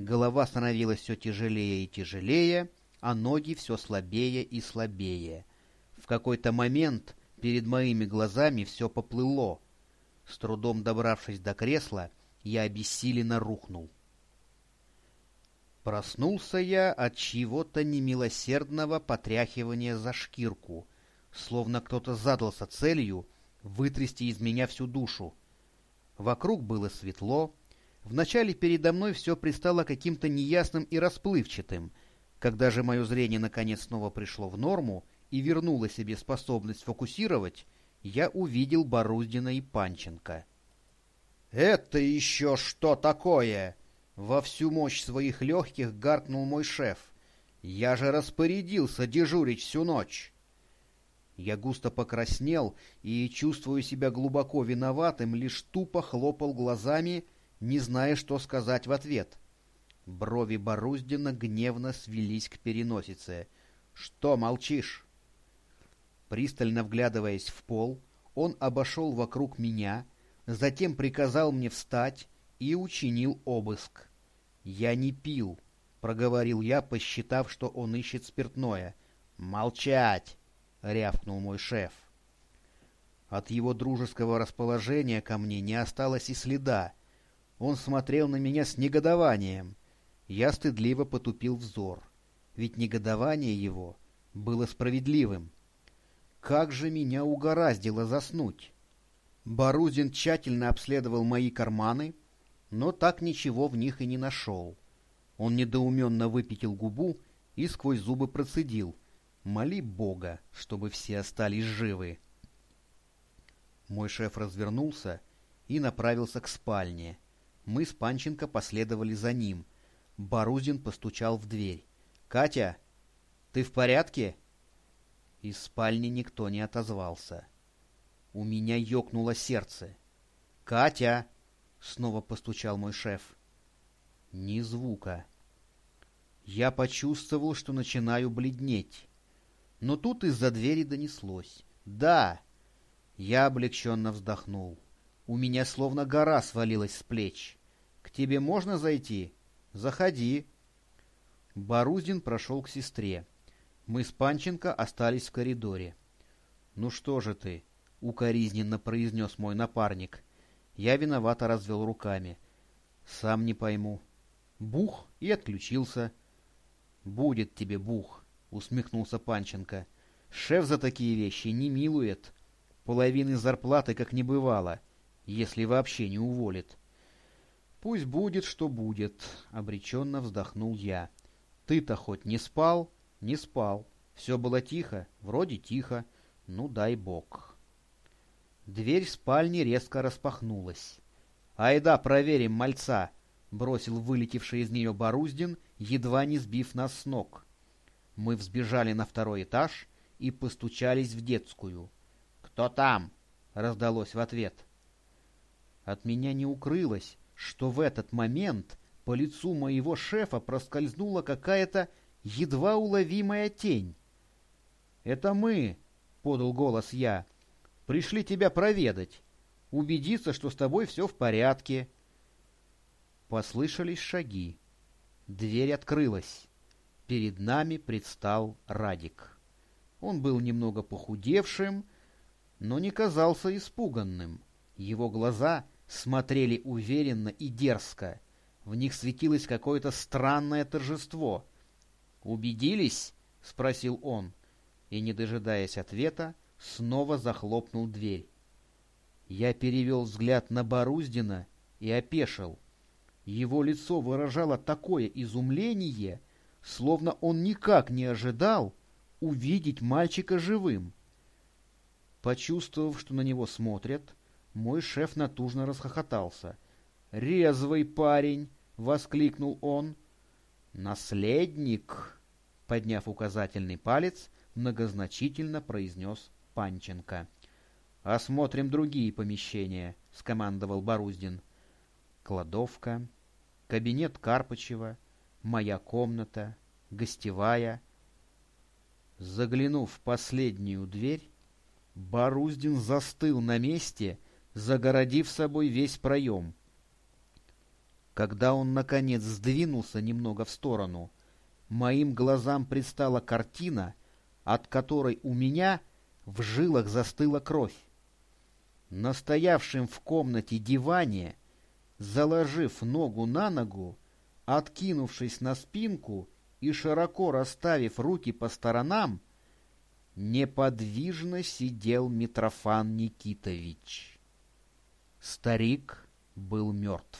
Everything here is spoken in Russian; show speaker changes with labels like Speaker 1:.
Speaker 1: Голова становилась все тяжелее и тяжелее, а ноги все слабее и слабее. В какой-то момент перед моими глазами все поплыло. С трудом добравшись до кресла, я обессиленно рухнул. Проснулся я от чего-то немилосердного потряхивания за шкирку, словно кто-то задался целью вытрясти из меня всю душу. Вокруг было светло, вначале передо мной все пристало каким-то неясным и расплывчатым. Когда же мое зрение наконец снова пришло в норму и вернуло себе способность фокусировать, я увидел Боруздина и Панченко. «Это еще что такое?» Во всю мощь своих легких гаркнул мой шеф. «Я же распорядился дежурить всю ночь!» Я густо покраснел и, чувствуя себя глубоко виноватым, лишь тупо хлопал глазами, не зная, что сказать в ответ. Брови Боруздина гневно свелись к переносице. «Что молчишь?» Пристально вглядываясь в пол, он обошел вокруг меня, затем приказал мне встать и учинил обыск. «Я не пил», — проговорил я, посчитав, что он ищет спиртное. «Молчать!» — рявкнул мой шеф. От его дружеского расположения ко мне не осталось и следа. Он смотрел на меня с негодованием. Я стыдливо потупил взор, ведь негодование его было справедливым. Как же меня угораздило заснуть! Борузин тщательно обследовал мои карманы, но так ничего в них и не нашел. Он недоуменно выпятил губу и сквозь зубы процедил. «Моли Бога, чтобы все остались живы!» Мой шеф развернулся и направился к спальне. Мы с Панченко последовали за ним. Борузин постучал в дверь. «Катя, ты в порядке?» Из спальни никто не отозвался. У меня ёкнуло сердце. «Катя!» — снова постучал мой шеф. Ни звука. Я почувствовал, что начинаю бледнеть. Но тут из-за двери донеслось. «Да!» Я облегченно вздохнул. У меня словно гора свалилась с плеч. «К тебе можно зайти?» «Заходи». Борузин прошел к сестре. Мы с Панченко остались в коридоре. «Ну что же ты?» — укоризненно произнес мой напарник. Я виновато развел руками. Сам не пойму. Бух и отключился. «Будет тебе бух», — усмехнулся Панченко. «Шеф за такие вещи не милует. Половины зарплаты как не бывало, если вообще не уволит». «Пусть будет, что будет», — обреченно вздохнул я. «Ты-то хоть не спал?» «Не спал. Все было тихо, вроде тихо. Ну, дай бог». Дверь спальни резко распахнулась. «Айда, проверим мальца!» — бросил вылетевший из нее Боруздин, едва не сбив нас с ног. Мы взбежали на второй этаж и постучались в детскую. «Кто там?» — раздалось в ответ. От меня не укрылось, что в этот момент по лицу моего шефа проскользнула какая-то едва уловимая тень. «Это мы!» — подал голос я. Пришли тебя проведать, убедиться, что с тобой все в порядке. Послышались шаги. Дверь открылась. Перед нами предстал Радик. Он был немного похудевшим, но не казался испуганным. Его глаза смотрели уверенно и дерзко. В них светилось какое-то странное торжество. «Убедились?» — спросил он. И, не дожидаясь ответа, снова захлопнул дверь. Я перевел взгляд на Боруздина и опешил. Его лицо выражало такое изумление, словно он никак не ожидал увидеть мальчика живым. Почувствовав, что на него смотрят, мой шеф натужно расхохотался. «Резвый парень!» — воскликнул он. «Наследник!» — подняв указательный палец, многозначительно произнес Панченко. «Осмотрим другие помещения», — скомандовал Боруздин. Кладовка, кабинет Карпычева, моя комната, гостевая. Заглянув в последнюю дверь, Боруздин застыл на месте, загородив собой весь проем. Когда он, наконец, сдвинулся немного в сторону, моим глазам предстала картина, от которой у меня в жилах застыла кровь. Настоявшим в комнате диване, заложив ногу на ногу, откинувшись на спинку и широко расставив руки по сторонам, неподвижно сидел Митрофан Никитович. Старик был мертв.